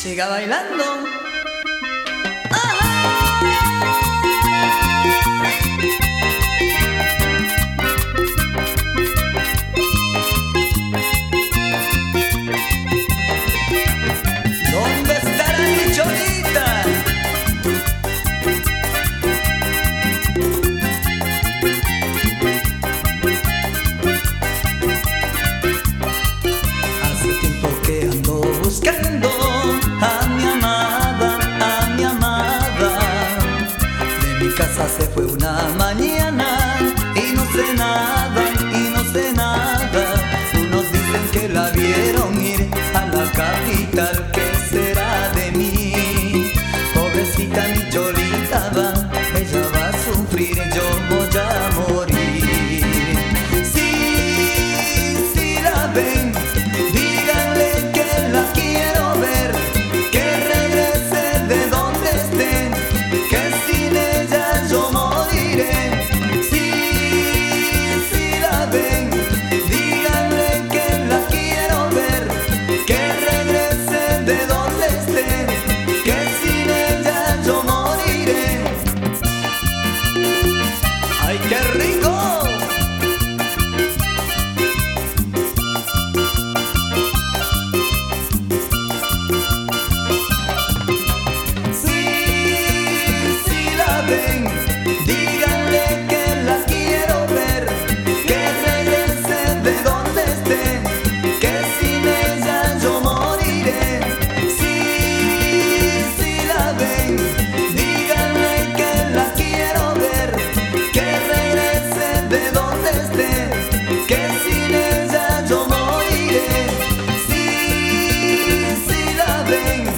siga bailando. se fue una mañana y no sé nada, y no sé nada. Unos dicen que la vieron ir a la capital ¡Qué! something